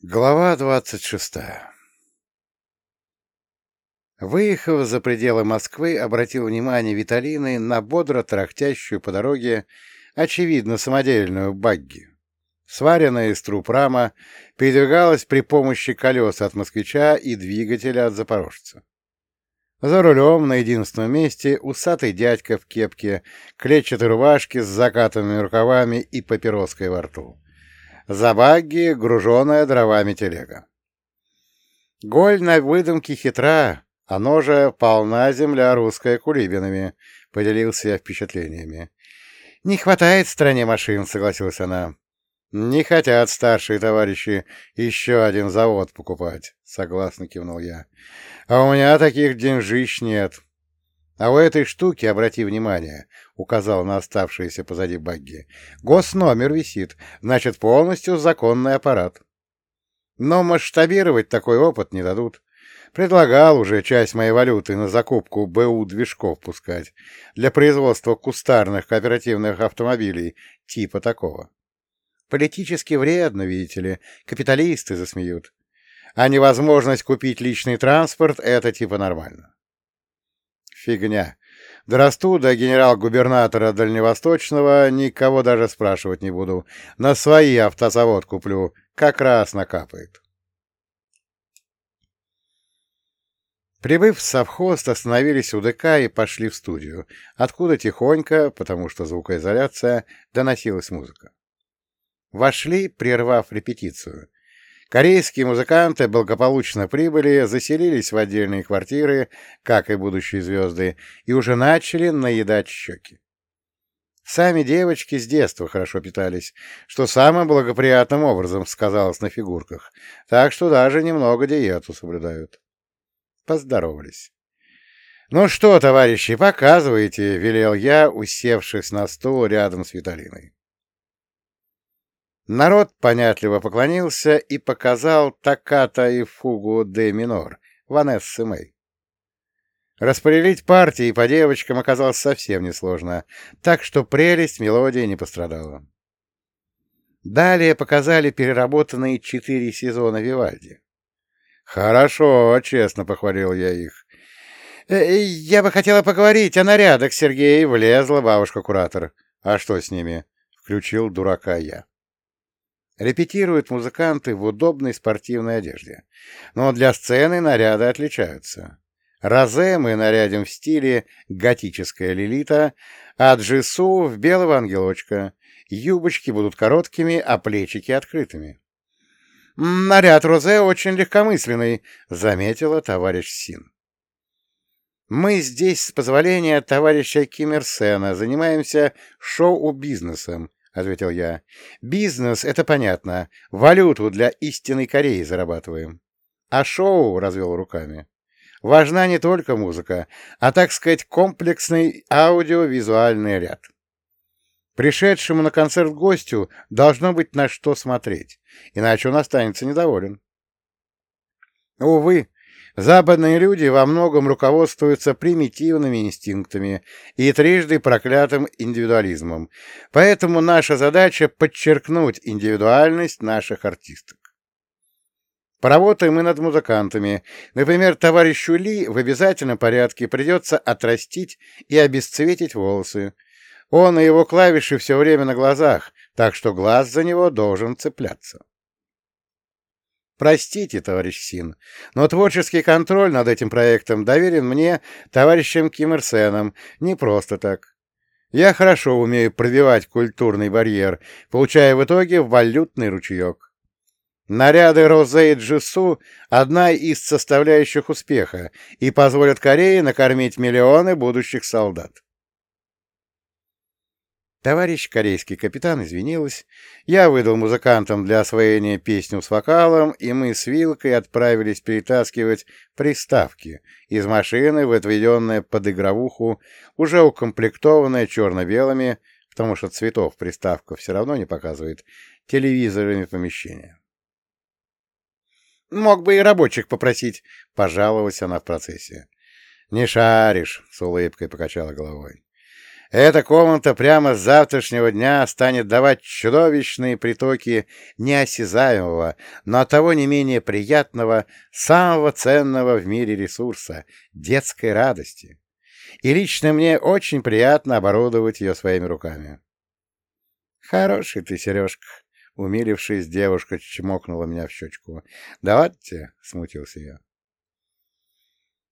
Глава двадцать шестая Выехав за пределы Москвы, обратил внимание Виталины на бодро трахтящую по дороге, очевидно, самодельную багги. Сваренная из труб рама передвигалась при помощи колес от москвича и двигателя от запорожца. За рулем на единственном месте усатый дядька в кепке, клетчатой рубашке с закатанными рукавами и папироской во рту. За багги груженная дровами телега. Голь на выдумке хитра, оно же полна земля русская кулибинами, — поделился я впечатлениями. — Не хватает стране машин, — согласилась она. — Не хотят старшие товарищи еще один завод покупать, — согласно кивнул я. — А у меня таких деньжищ нет. А у этой штуки, обрати внимание, указал на оставшиеся позади багги. Госномер висит, значит, полностью законный аппарат. Но масштабировать такой опыт не дадут. Предлагал уже часть моей валюты на закупку БУ-движков пускать для производства кустарных кооперативных автомобилей типа такого. Политически вредно, видите ли, капиталисты засмеют. А невозможность купить личный транспорт — это типа нормально. Фигня. Дорасту до генерал-губернатора Дальневосточного, никого даже спрашивать не буду. На свои автозавод куплю, как раз накапает. Прибыв в совхоз, остановились у ДК и пошли в студию, откуда тихонько, потому что звукоизоляция, доносилась музыка. Вошли, прервав репетицию. Корейские музыканты благополучно прибыли, заселились в отдельные квартиры, как и будущие звезды, и уже начали наедать щеки. Сами девочки с детства хорошо питались, что самым благоприятным образом сказалось на фигурках, так что даже немного диету соблюдают. Поздоровались. «Ну что, товарищи, показывайте», — велел я, усевшись на стул рядом с Виталиной. Народ понятливо поклонился и показал токката и фугу де минор Ванессы Мэй. Распределить партии по девочкам оказалось совсем несложно, так что прелесть мелодии не пострадала. Далее показали переработанные четыре сезона Вивальди. «Хорошо, честно похвалил я их. «Э, «Я бы хотела поговорить о нарядах, Сергей», — влезла бабушка-куратор. «А что с ними?» — включил дурака я. Репетируют музыканты в удобной спортивной одежде. Но для сцены наряды отличаются. Розе мы нарядим в стиле готическая лилита, а Джису в белого ангелочка. Юбочки будут короткими, а плечики открытыми. «Наряд Розе очень легкомысленный», — заметила товарищ Син. «Мы здесь, с позволения товарища Киммерсена, занимаемся шоу-бизнесом, — ответил я. «Бизнес — это понятно. Валюту для истинной Кореи зарабатываем. А шоу, — развел руками, — важна не только музыка, а, так сказать, комплексный аудиовизуальный ряд. Пришедшему на концерт гостю должно быть на что смотреть, иначе он останется недоволен. Увы, Западные люди во многом руководствуются примитивными инстинктами и трижды проклятым индивидуализмом, поэтому наша задача — подчеркнуть индивидуальность наших артисток. Поработаем мы над музыкантами. Например, товарищу Ли в обязательном порядке придется отрастить и обесцветить волосы. Он и его клавиши все время на глазах, так что глаз за него должен цепляться. Простите, товарищ Син, но творческий контроль над этим проектом доверен мне, товарищем Ким Ир Сеном, не просто так. Я хорошо умею пробивать культурный барьер, получая в итоге валютный ручеек. Наряды Розе и Джису — одна из составляющих успеха и позволят Корее накормить миллионы будущих солдат. Товарищ корейский капитан извинилась. Я выдал музыкантам для освоения песню с вокалом, и мы с Вилкой отправились перетаскивать приставки из машины в отведенное под игровуху, уже укомплектованное черно-белыми, потому что цветов приставка все равно не показывает, телевизорами помещения. «Мог бы и рабочих попросить», — пожаловалась она в процессе. «Не шаришь», — с улыбкой покачала головой. Эта комната прямо с завтрашнего дня станет давать чудовищные притоки неосязаемого, но того не менее приятного, самого ценного в мире ресурса — детской радости. И лично мне очень приятно оборудовать ее своими руками. «Хороший ты, Сережка!» — умилившись, девушка чмокнула меня в щечку. «Давайте!» — смутился я.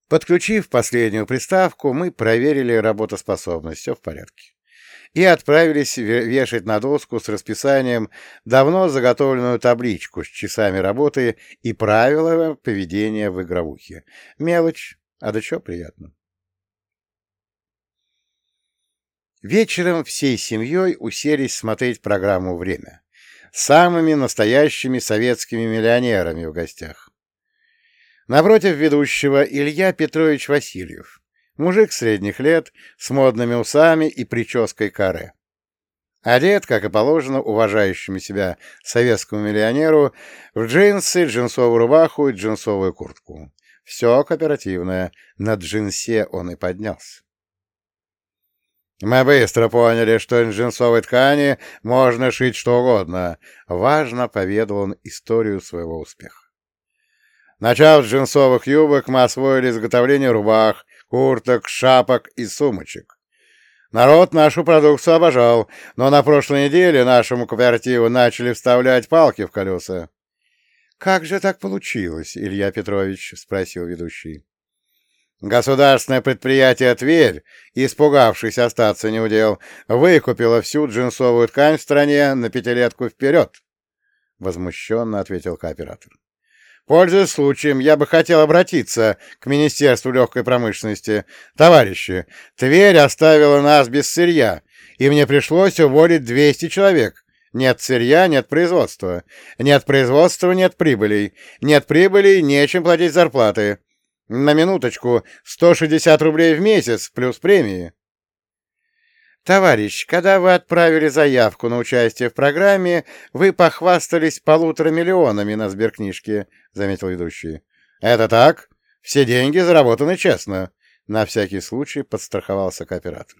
Подключив последнюю приставку, мы проверили работоспособность, все в порядке, и отправились вешать на доску с расписанием давно заготовленную табличку с часами работы и правилами поведения в игровухе. Мелочь, а да что приятно. Вечером всей семьей уселись смотреть программу «Время» самыми настоящими советскими миллионерами в гостях. Напротив ведущего Илья Петрович Васильев, мужик средних лет, с модными усами и прической каре. Одет, как и положено, уважающему себя советскому миллионеру, в джинсы, джинсовую рубаху и джинсовую куртку. Все кооперативное, на джинсе он и поднялся. Мы быстро поняли, что из джинсовой ткани можно шить что угодно. Важно поведал он историю своего успеха. Начав с джинсовых юбок, мы освоили изготовление рубах, курток, шапок и сумочек. Народ нашу продукцию обожал, но на прошлой неделе нашему кооперативу начали вставлять палки в колеса. — Как же так получилось, Илья Петрович? — спросил ведущий. Государственное предприятие «Тверь», испугавшись остаться неудел, выкупило всю джинсовую ткань в стране на пятилетку вперед, — возмущенно ответил кооператор. Пользуясь случаем, я бы хотел обратиться к Министерству легкой промышленности. Товарищи, Тверь оставила нас без сырья, и мне пришлось уволить 200 человек. Нет сырья, нет производства. Нет производства, нет прибылей. Нет прибылей, нечем платить зарплаты. На минуточку, 160 рублей в месяц плюс премии. «Товарищ, когда вы отправили заявку на участие в программе, вы похвастались полутора миллионами на сберкнижке», — заметил ведущий. «Это так? Все деньги заработаны честно», — на всякий случай подстраховался кооператор.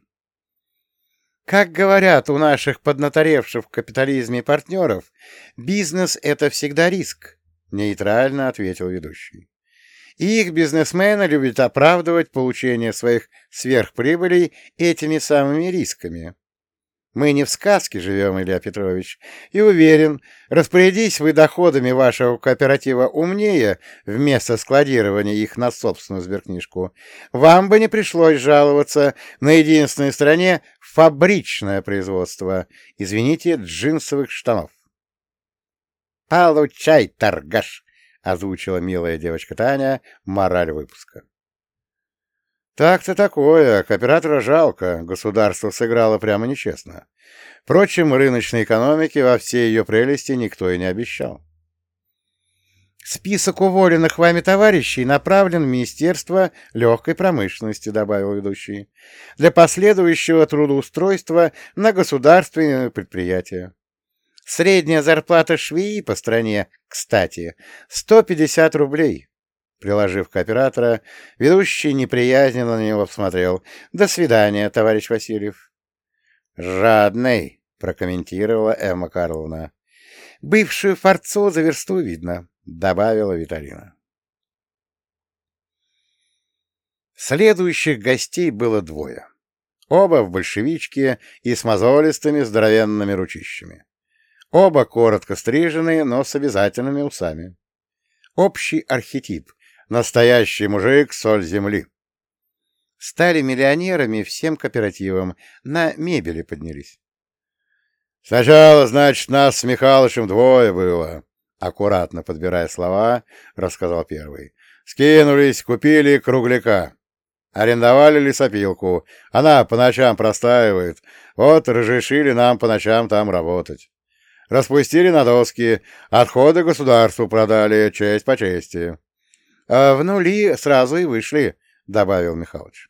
Как говорят у наших поднаторевших в капитализме партнеров, бизнес — это всегда риск, — нейтрально ответил ведущий и их бизнесмены любят оправдывать получение своих сверхприбылей этими самыми рисками. Мы не в сказке живем, Илья Петрович, и уверен, распорядись вы доходами вашего кооператива умнее вместо складирования их на собственную сберкнижку, вам бы не пришлось жаловаться на единственной стране фабричное производство, извините, джинсовых штанов. «Получай, торгаш!» Озвучила милая девочка Таня мораль выпуска. Так-то такое, кооператора жалко, государство сыграло прямо нечестно. Впрочем, рыночной экономики во всей ее прелести никто и не обещал. «Список уволенных вами товарищей направлен в Министерство легкой промышленности», — добавил ведущий, «для последующего трудоустройства на государственные предприятия. Средняя зарплата швеи по стране, кстати, 150 рублей. Приложив к оператора, ведущий неприязненно на него посмотрел. «До свидания, товарищ Васильев». «Жадный», — прокомментировала Эмма Карловна. «Бывшую форцу за версту видно», — добавила Виталина. Следующих гостей было двое. Оба в большевичке и с мозолистыми здоровенными ручищами. Оба коротко стриженные, но с обязательными усами. Общий архетип. Настоящий мужик, соль земли. Стали миллионерами всем кооперативам, на мебели поднялись. «Сначала, значит, нас с Михалычем двое было», — аккуратно подбирая слова, рассказал первый. «Скинулись, купили кругляка. Арендовали лесопилку. Она по ночам простаивает. Вот разрешили нам по ночам там работать. Распустили на доски, отходы государству продали, честь по чести. А в нули сразу и вышли, — добавил Михалыч.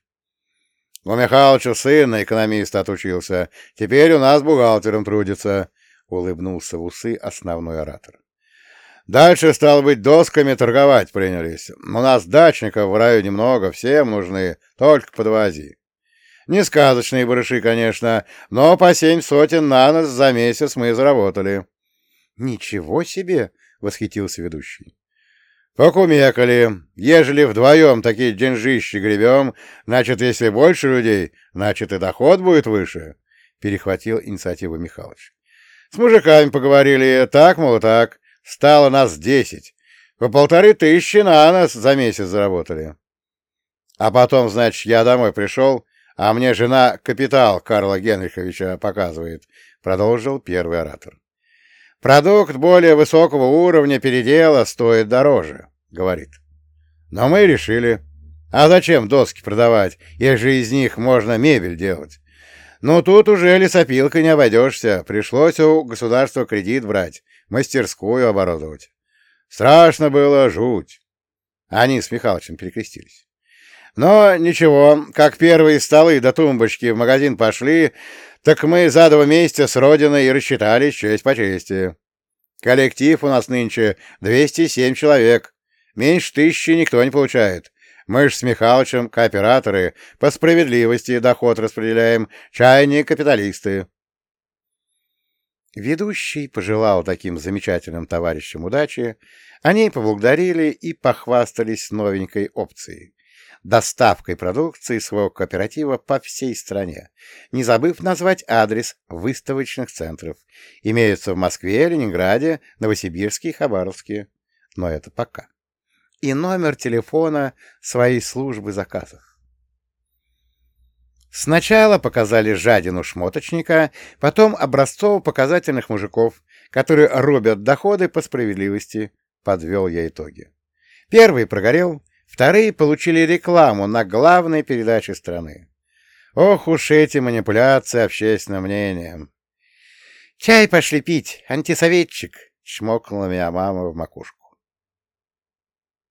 У Михалыча сын на экономиста отучился, теперь у нас бухгалтером трудится, — улыбнулся в усы основной оратор. Дальше, стало быть, досками торговать принялись. У нас дачников в районе много, всем нужны, только подвози. Не сказочные барыши, конечно, но по семь сотен на нос за месяц мы заработали. — Ничего себе! — восхитился ведущий. — Покумекали. Ежели вдвоем такие деньжищи гребем, значит, если больше людей, значит, и доход будет выше, — перехватил инициативу Михалыч. — С мужиками поговорили, так, мол, так. Стало нас десять. По полторы тысячи на нас за месяц заработали. А потом, значит, я домой пришел, а мне жена капитал Карла Генриховича показывает, — продолжил первый оратор. Продукт более высокого уровня передела стоит дороже, — говорит. Но мы решили. А зачем доски продавать, если из них можно мебель делать? Ну, тут уже лесопилкой не обойдешься. Пришлось у государства кредит брать, мастерскую оборудовать. Страшно было, жуть. Они с Михалычем перекрестились. Но ничего, как первые столы до тумбочки в магазин пошли, так мы за два месяца с Родиной и рассчитались честь по чести. Коллектив у нас нынче 207 человек. Меньше тысячи никто не получает. Мы ж с Михалычем кооператоры, по справедливости доход распределяем, чайные капиталисты. Ведущий пожелал таким замечательным товарищам удачи, они поблагодарили и похвастались новенькой опцией доставкой продукции своего кооператива по всей стране, не забыв назвать адрес выставочных центров. Имеются в Москве, Ленинграде, Новосибирске и Хабаровске. Но это пока. И номер телефона своей службы заказов. Сначала показали жадину шмоточника, потом образцово-показательных мужиков, которые робят доходы по справедливости, подвел я итоги. Первый прогорел, Вторые получили рекламу на главной передаче страны. Ох уж эти манипуляции общественным мнением. «Чай пошли пить, антисоветчик!» — чмокнула меня мама в макушку.